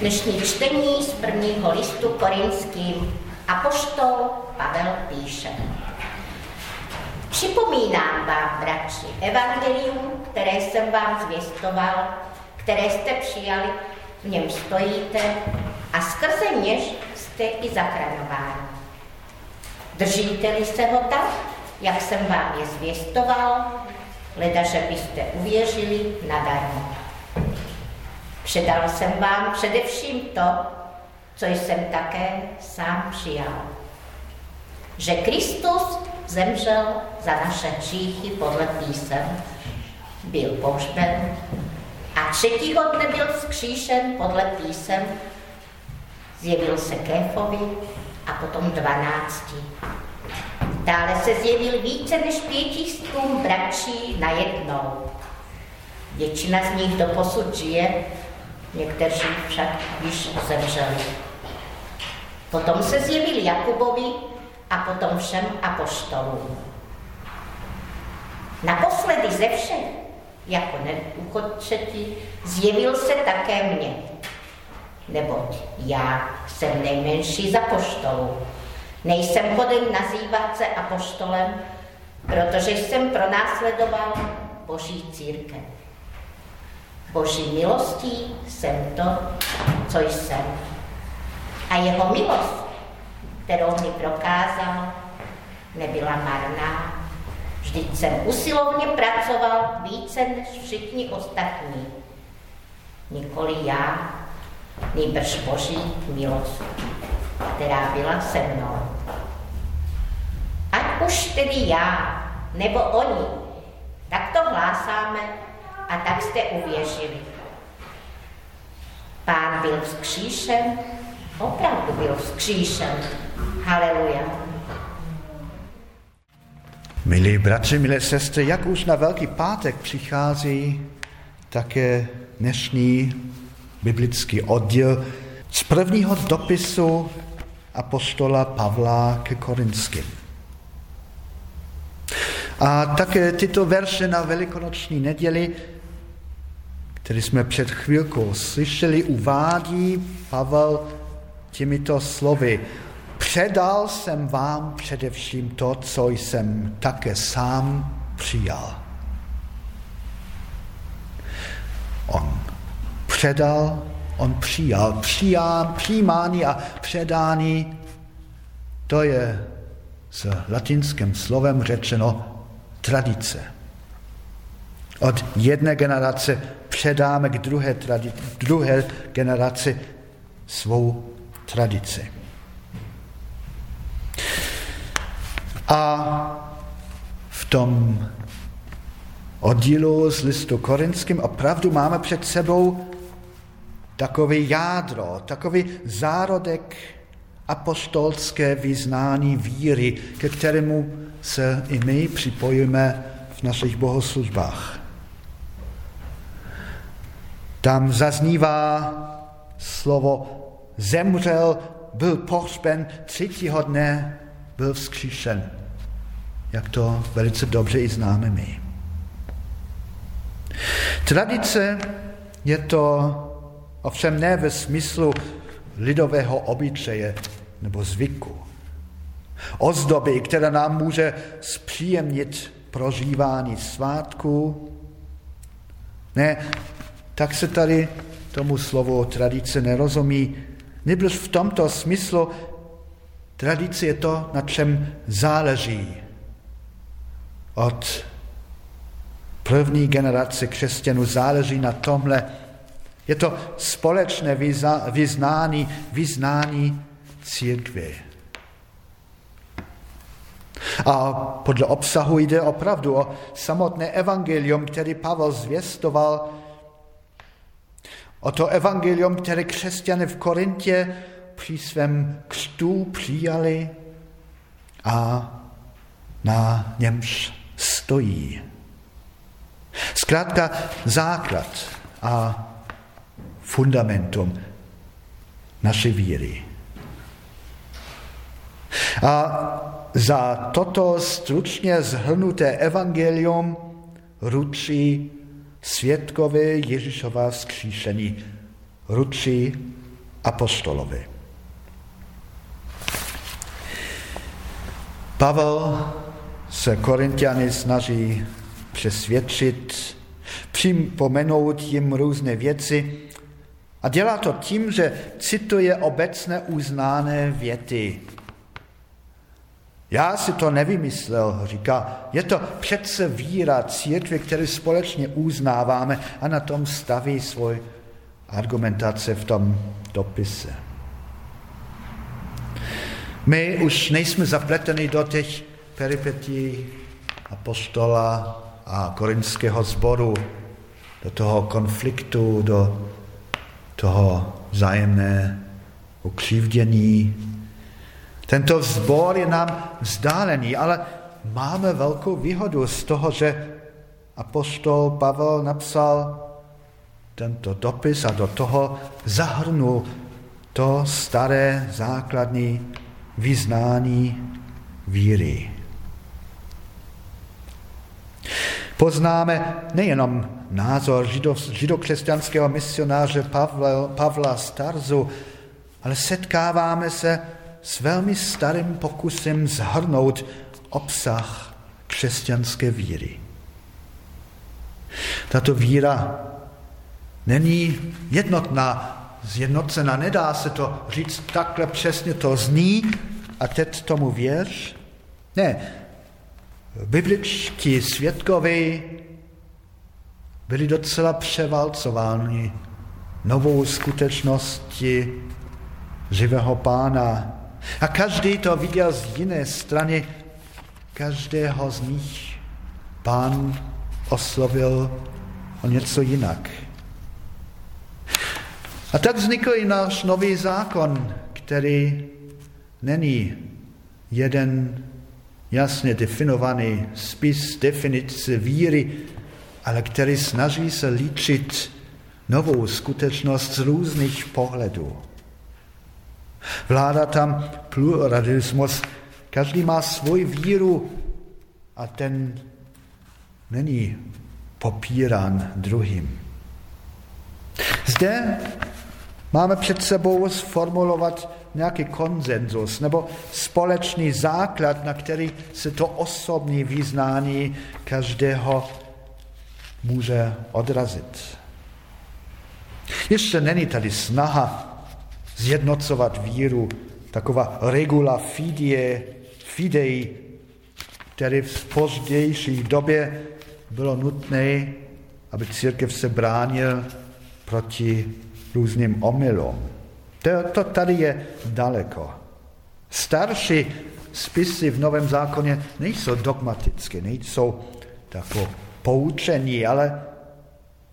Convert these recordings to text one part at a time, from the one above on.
Dnešní čtení z prvního listu korinským Apoštol Pavel píše. Připomínám vám, bratři, evangelium, které jsem vám zvěstoval, které jste přijali, v něm stojíte a skrze něž jste i zachraňováni. Držíte-li se ho tak, jak jsem vám je zvěstoval, leda, že byste uvěřili nadarmo. Předal jsem vám především to, co jsem také sám přijal. Že Kristus zemřel za naše hříchy podle písem, byl pohřben a třetího dne byl vzkříšen podle písem, zjevil se Kéfovi a potom dvanácti. Dále se zjevil více než pětistům bratří najednou. Většina z nich doposud žije, někteří však již zemřeli. Potom se zjevil Jakubovi a potom všem apoštolům. Naposledy ze všech, jako neuchodčetí, zjevil se také mně, neboť já jsem nejmenší z apoštolů. Nejsem hoden nazývat se apoštolem, protože jsem pronásledoval Boží církev. Boží milostí jsem to, co jsem a jeho milost, kterou mi prokázal, nebyla marná. Vždyť jsem usilovně pracoval více než všichni ostatní. Nikoli já, nejbrž Boží milost, která byla se mnou. Ať už tedy já, nebo oni, tak to hlásáme a tak jste uvěřili. Pán byl vzkříšen opravdu byl vzkříšen. Haleluja. Milí bratři, milé sestry, jak už na Velký pátek přichází také dnešní biblický oddíl z prvního dopisu apostola Pavla ke Korinským. A také tyto verše na velikonoční neděli, které jsme před chvilkou slyšeli, uvádí Pavel těmito slovy. Předal jsem vám především to, co jsem také sám přijal. On předal, on přijal. Přijám, přijímání a předání, to je s latinským slovem řečeno tradice. Od jedné generace předáme k druhé, druhé generaci svou tradici. A v tom oddílu z listu korinským opravdu máme před sebou takový jádro, takový zárodek apostolské vyznání víry, ke kterému se i my připojíme v našich bohoslužbách. Tam zaznívá slovo zemřel, byl pohřben, třetího dne byl vzkříšen. Jak to velice dobře i známe my. Tradice je to ovšem ne ve smyslu lidového obyčeje nebo zvyku. Ozdoby, která nám může zpříjemnit prožívání svátku. Ne, tak se tady tomu slovu tradice nerozumí Nebož v tomto smyslu tradice je to, na čem záleží. Od první generace křesťanů záleží na tomhle. Je to společné vyznání, vyznání církvy. A podle obsahu jde opravdu o samotné evangelium, který Pavel zvěstoval O to evangelium, které křesťané v Korintě při svém křtu přijali a na němž stojí. Zkrátka základ a fundamentum naší víry. A za toto stručně zhrnuté evangelium ručí světkové Ježíšova vzkříšení ručí apostolovi. Pavel se Korintiany snaží přesvědčit, připomenout jim různé věci a dělá to tím, že cituje obecné uznáné věty. Já si to nevymyslel, říká, je to přece víra církve, kterou společně uznáváme a na tom staví svůj argumentace v tom dopise. My už nejsme zapleteni do těch peripetí apostola a korinského sboru, do toho konfliktu, do toho vzájemné ukřivdění. Tento zbor je nám vzdálený, ale máme velkou výhodu z toho, že apostol Pavel napsal tento dopis a do toho zahrnul to staré základní vyznání víry. Poznáme nejenom názor židokřesťanského misionáře Pavla, Pavla Starzu, ale setkáváme se s velmi starým pokusem zhrnout obsah křesťanské víry. Tato víra není jednotná, zjednocena, nedá se to říct takhle přesně to zní a teď tomu věř. Ne, bibličtí svědkovi byli docela převalcováni novou skutečností živého pána. A každý to viděl z jiné strany, každého z nich pán oslovil o něco jinak. A tak vznikl i náš nový zákon, který není jeden jasně definovaný spis definice víry, ale který snaží se líčit novou skutečnost z různých pohledů. Vláda tam pluralismus, každý má svůj víru a ten není popírán druhým. Zde máme před sebou sformulovat nějaký konsenzus nebo společný základ, na který se to osobní význání každého může odrazit. Ještě není tady snaha zjednocovat víru, taková regula fidie, fidei, který v pozdější době bylo nutné, aby církev se bránil proti různým omylům. To, to tady je daleko. Starší spisy v Novém zákoně nejsou dogmatické, nejsou takové poučení, ale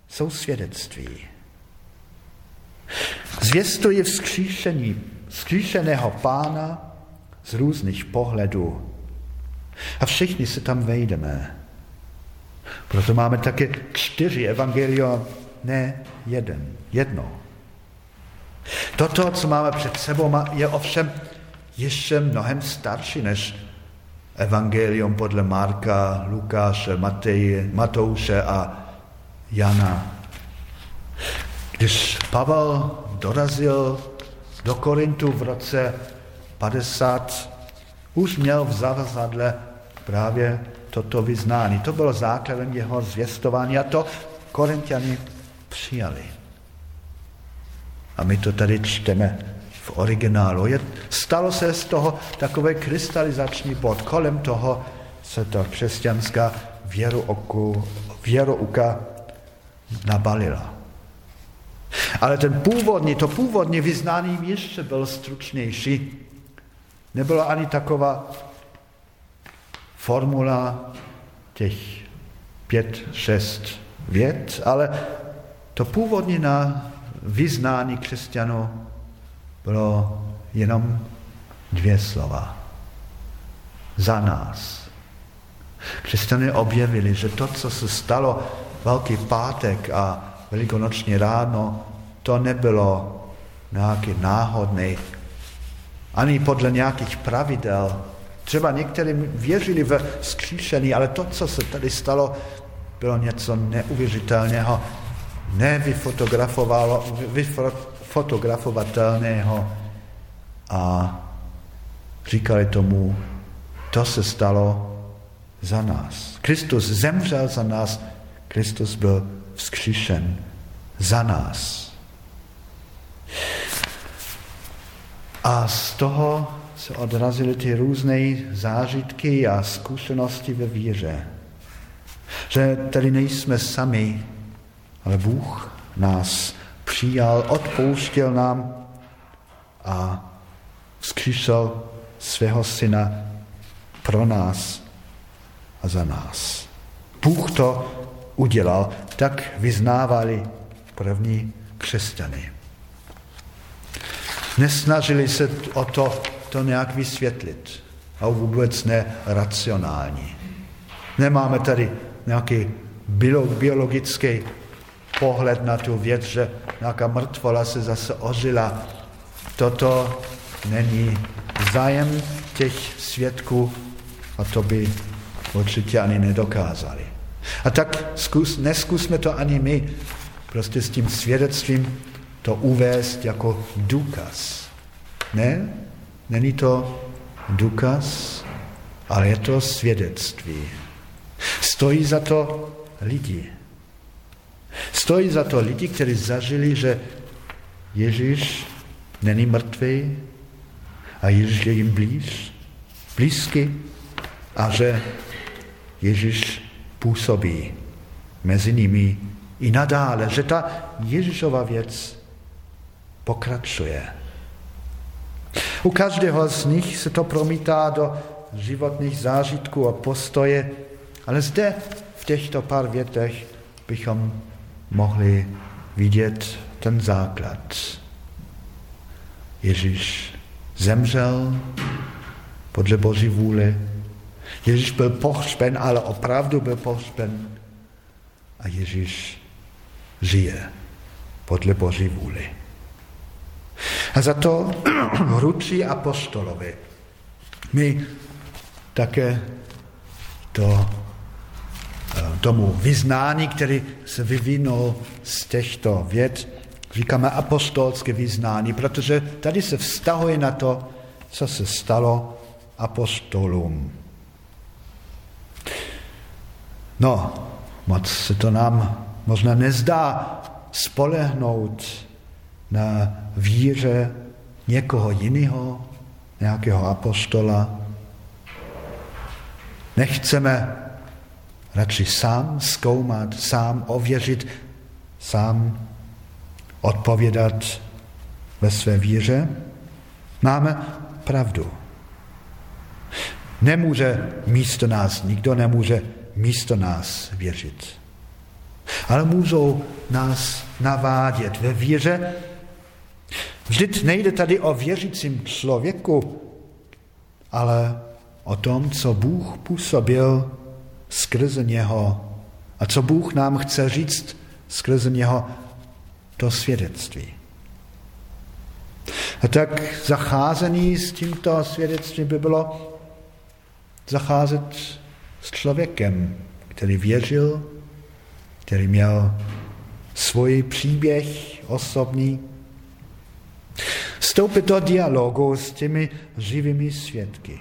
jsou svědectví. Zvěstuje vzkříšení, vzkříšeného pána z různých pohledů. A všichni se tam vejdeme. Proto máme také čtyři evangelia, ne jeden, jedno. Toto, co máme před sebou, je ovšem ještě mnohem starší než evangelium podle Marka, Lukáše, Matej, Matouše a Jana. Když Pavel dorazil do Korintu v roce 50, už měl v zavazadle právě toto vyznání. To bylo základem jeho zvěstování a to Korintiani přijali. A my to tady čteme v originálu. Je, stalo se z toho takové krystalizační bod. Kolem toho se ta křesťanská věrouku, věrouka nabalila. Ale ten původní, to původní vyznání ještě byl stručnější. Nebyla ani taková formula těch pět, šest vět, ale to původní na vyznání křesťanů bylo jenom dvě slova. Za nás. Křesťané objevili, že to, co se stalo Velký pátek a velikonoční ráno, to nebylo nějaký náhodný, ani podle nějakých pravidel. Třeba někteří věřili ve skříšení, ale to, co se tady stalo, bylo něco neuvěřitelného. Nevyfotografovalo, fotografovatelného a říkali tomu, to se stalo za nás. Kristus zemřel za nás, Kristus byl vzkříšen za nás. A z toho se odrazily ty různé zážitky a zkušenosti ve víře. Že tady nejsme sami, ale Bůh nás přijal, odpouštěl nám a vzkříšel svého syna pro nás a za nás. Bůh to udělal, tak vyznávali první křesťany. Nesnažili se o to, to nějak vysvětlit a vůbec ne racionální. Nemáme tady nějaký biologický pohled na tu věc, že nějaká mrtvola se zase ožila. Toto není zájem těch svědků a to by určitě ani nedokázali. A tak zkus, neskusme to ani my, prostě s tím svědectvím to uvést jako důkaz. Ne, není to důkaz, ale je to svědectví. Stojí za to lidi. Stojí za to lidi, kteří zažili, že Ježíš není mrtvý a Ježíš je jim blíž, blízky a že Ježíš působí mezi nimi i nadále, že ta Ježíšova věc pokračuje. U každého z nich se to promítá do životních zážitků a postoje, ale zde v těchto pár větech bychom mohli vidět ten základ. Ježíš zemřel podle Boží vůle. Ježíš byl pohřben, ale opravdu byl pohřben. A Ježíš žije podle Boží vůle. A za to ručí apostolovi. My také to, eh, tomu vyznání, který se vyvinul z těchto věd, říkáme apostolské vyznání, protože tady se vztahuje na to, co se stalo apostolům. No, moc se to nám možná nezdá spolehnout na víře někoho jiného, nějakého apostola. Nechceme radši sám zkoumat, sám ověřit, sám odpovědat ve své víře. Máme pravdu. Nemůže místo nás, nikdo nemůže místo nás věřit. Ale můžou nás navádět ve víře, Vždyť nejde tady o věřícím člověku, ale o tom, co Bůh působil skrze něho a co Bůh nám chce říct skrze něho to svědectví. A tak zacházení s tímto svědectvím by bylo zacházet s člověkem, který věřil, který měl svůj příběh osobní, Vstoupit do dialogu s těmi živými svědky.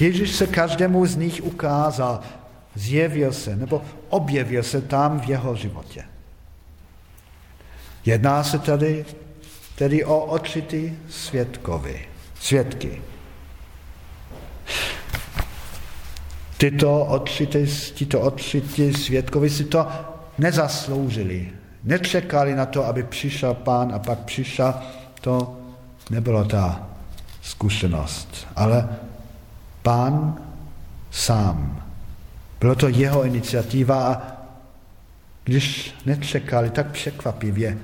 Ježíš se každému z nich ukázal, zjevil se nebo objevil se tam v jeho životě. Jedná se tady tedy o očity svědkovi, svědky. Tyto očity, tyto očity svědkovi si to nezasloužili, Nečekali na to, aby přišel pán a pak přišel. To nebyla ta zkušenost. Ale pán sám. Bylo to jeho iniciativa a když nečekali, tak překvapivě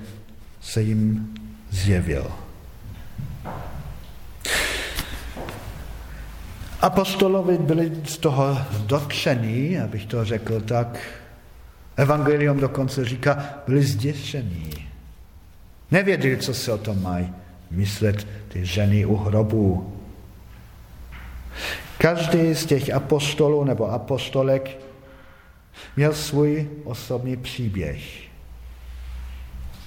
se jim zjevil. Apostolovi byli z toho dotčení, abych to řekl tak, Evangelium dokonce říká, byli zděšení. Nevěděli, co se o tom mají myslet ty ženy u hrobu. Každý z těch apostolů nebo apostolek měl svůj osobní příběh.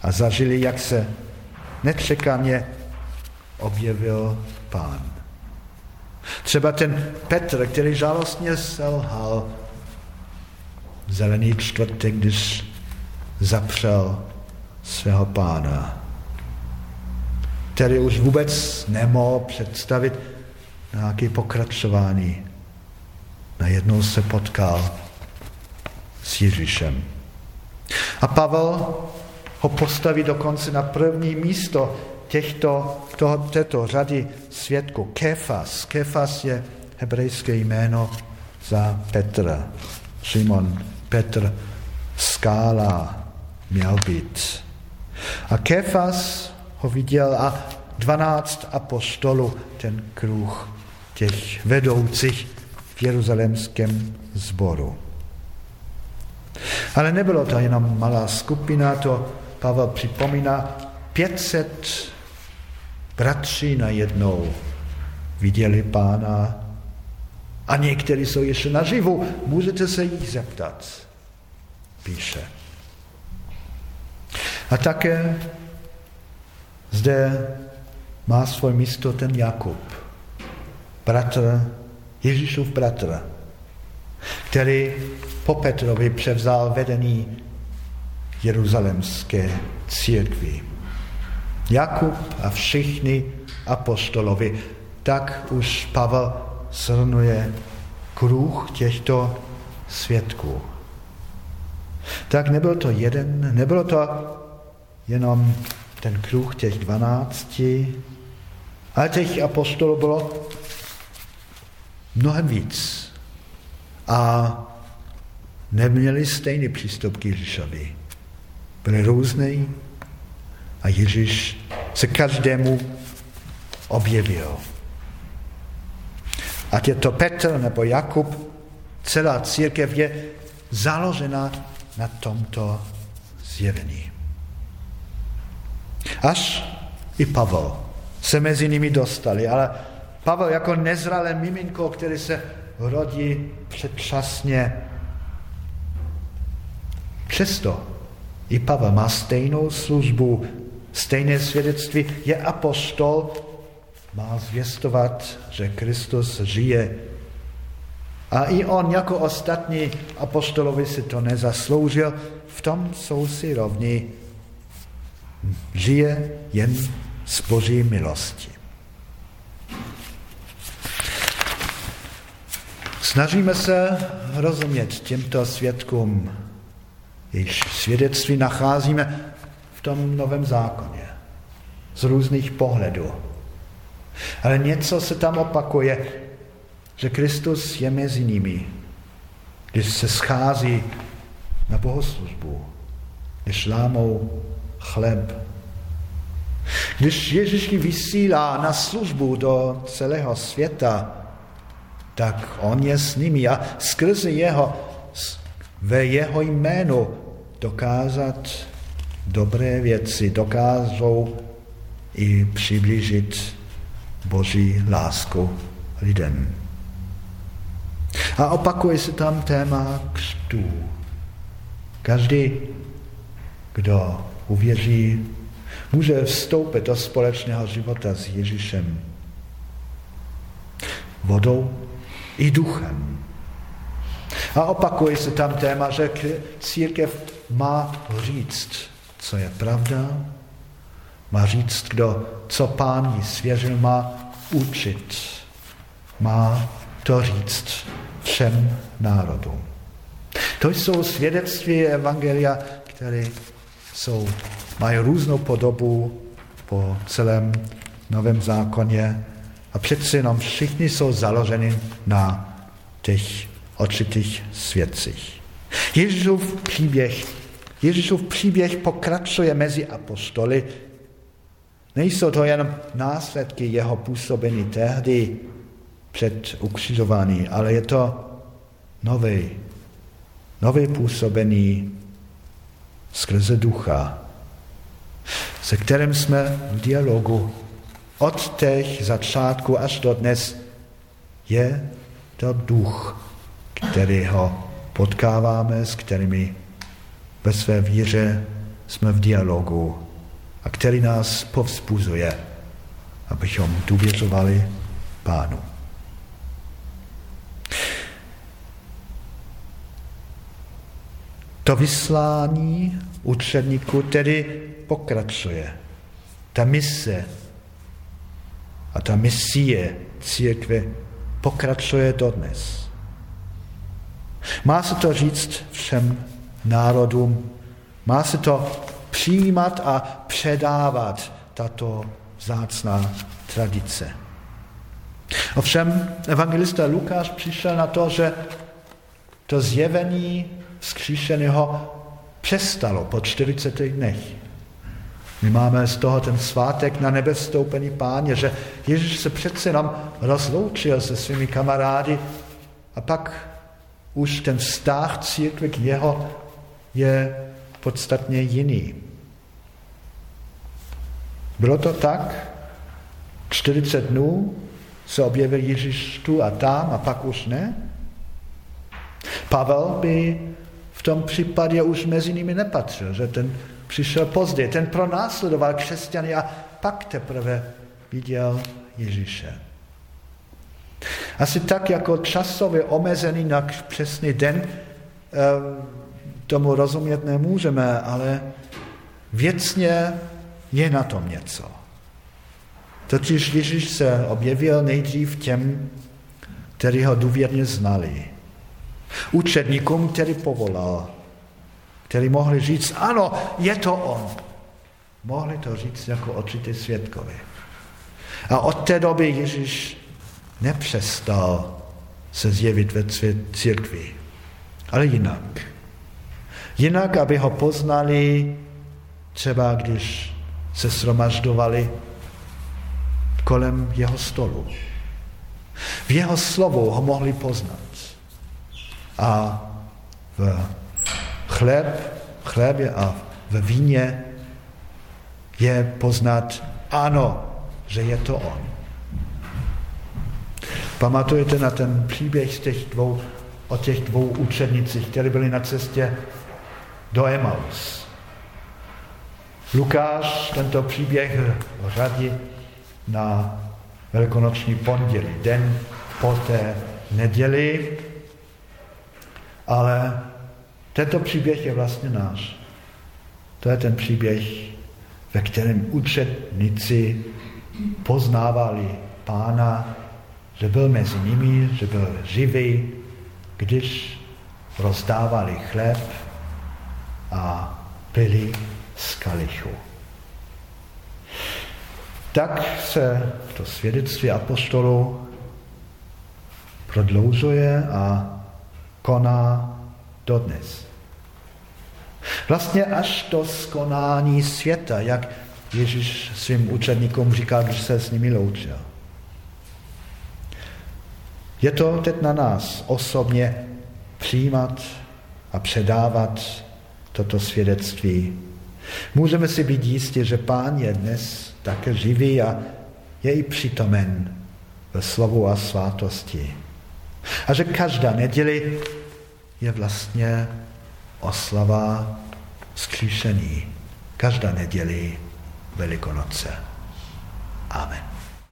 a zažili, jak se nečekaně objevil pán. Třeba ten Petr, který žalostně selhal zelený čtvrtek, když zapřel svého pána, který už vůbec nemohl představit nějaké pokračování. Najednou se potkal s Ježíšem. A Pavel ho postaví dokonce na první místo těchto, toho, této řady svědků. Kefas. Kefas je hebrejské jméno za Petra. Šimon Petr skála měl být. A Kefas ho viděl a dvanáct apostolů, ten kruh těch vedoucích v jeruzalémském sboru. Ale nebylo to jenom malá skupina, to Pavel připomíná, 500 bratří najednou viděli pána a někteří jsou ještě naživu. Můžete se jich zeptat, píše. A také zde má svůj místo ten Jakub, bratr, Ježíšův bratr, který po Petrovi převzal vedení jeruzalemské církvi. Jakub a všichni apostolovi, tak už Pavel shrnuje kruh těchto svědků. Tak nebyl to jeden, nebylo to jenom ten kruh těch dvanácti, ale těch apostolů bylo mnohem víc. A neměli stejný přístup k Ježíšovi. Byli různý a Ježíš se každému objevil. Ať je to Petr nebo Jakub, celá církev je založena na tomto zjevení. Až i Pavel se mezi nimi dostali, ale Pavel jako nezralé miminko, který se rodí předčasně, přesto i Pavel má stejnou službu, stejné svědectví, je apostol, má zvěstovat, že Kristus žije. A i on jako ostatní apostolovi si to nezasloužil, v tom jsou si rovni žije jen z boží milosti. Snažíme se rozumět těmto svědkům, jejichž svědectví nacházíme v tom novém zákoně z různých pohledů. Ale něco se tam opakuje, že Kristus je mezi nimi, když se schází na bohoslužbu, když lámou chleb. Když Ježíš vysílá na službu do celého světa, tak on je s nimi a skrze jeho, ve jeho jménu dokázat dobré věci, dokážou i přiblížit Boží lásku lidem. A opakuje se tam téma křtů. Každý, kdo uvěří, může vstoupit do společného života s Ježíšem. Vodou i duchem. A opakuje se tam téma, že církev má říct, co je pravda, má říct, kdo, co pán jí svěřil, má učit, má to říct všem národům. To jsou svědectví Evangelia, které jsou, mají různou podobu po celém Novém zákoně a přeci jenom všichni jsou založeni na těch určitých svědcích. Ježíšův příběh, Ježíšův příběh pokračuje mezi apostoly. Nejsou to jen následky jeho působení tehdy před ukřižování, ale je to nový, nové působení skrze ducha, se kterým jsme v dialogu od těch začátku až do dnes. Je to duch, kterého potkáváme, s kterými ve své víře jsme v dialogu a který nás povzbuzuje, abychom důvěřovali Pánu. To vyslání učedníků tedy pokračuje. Ta mise a ta misie církve pokračuje dodnes. Má se to říct všem národům, má se to přijímat a předávat tato zácná tradice. Ovšem evangelista Lukáš přišel na to, že to zjevení vzkříšeného přestalo po 40 dnech. My máme z toho ten svátek na nebe vstoupený páně, že Ježíš se přece nám rozloučil se svými kamarády a pak už ten vztah církve k jeho je podstatně jiný. Bylo to tak? 40 dnů se objevil Ježíš tu a tam a pak už ne? Pavel by v tom případě už mezi nimi nepatřil, že ten přišel později, ten pronásledoval křesťany a pak teprve viděl Ježíše. Asi tak jako časově omezený na přesný den, eh, tomu rozumět nemůžeme, ale věcně je na tom něco. Totiž Ježíš se objevil nejdřív těm, kteří ho důvěrně znali. Učedníkům, který povolal, který mohli říct, ano, je to on. Mohli to říct jako očitý svědkovi. A od té doby Ježíš nepřestal se zjevit ve církvi, ale jinak. Jinak, aby ho poznali, třeba když se sromaždovali kolem jeho stolu. V jeho slovu ho mohli poznat. A v chléb, chlebě a v víně je poznat, ano, že je to on. Pamatujete na ten příběh z těch dvou, o těch dvou učednicích, které byli na cestě do Emaus. Lukáš tento příběh řadí na velikonoční pondělí, den po té neděli, ale tento příběh je vlastně náš. To je ten příběh, ve kterém učetníci poznávali pána, že byl mezi nimi, že byl živý, když rozdávali chléb a pili z kalichu. Tak se to svědectví apostolů prodloužuje a koná dodnes. Vlastně až do skonání světa, jak Ježíš svým učedníkům říkal, když se s nimi loučil. Je to teď na nás osobně přijímat a předávat toto svědectví. Můžeme si být jistí, že Pán je dnes také živý a je i přítomen ve slovu a svátosti. A že každá neděli je vlastně oslava skříšení. Každá neděli Velikonoce. Amen.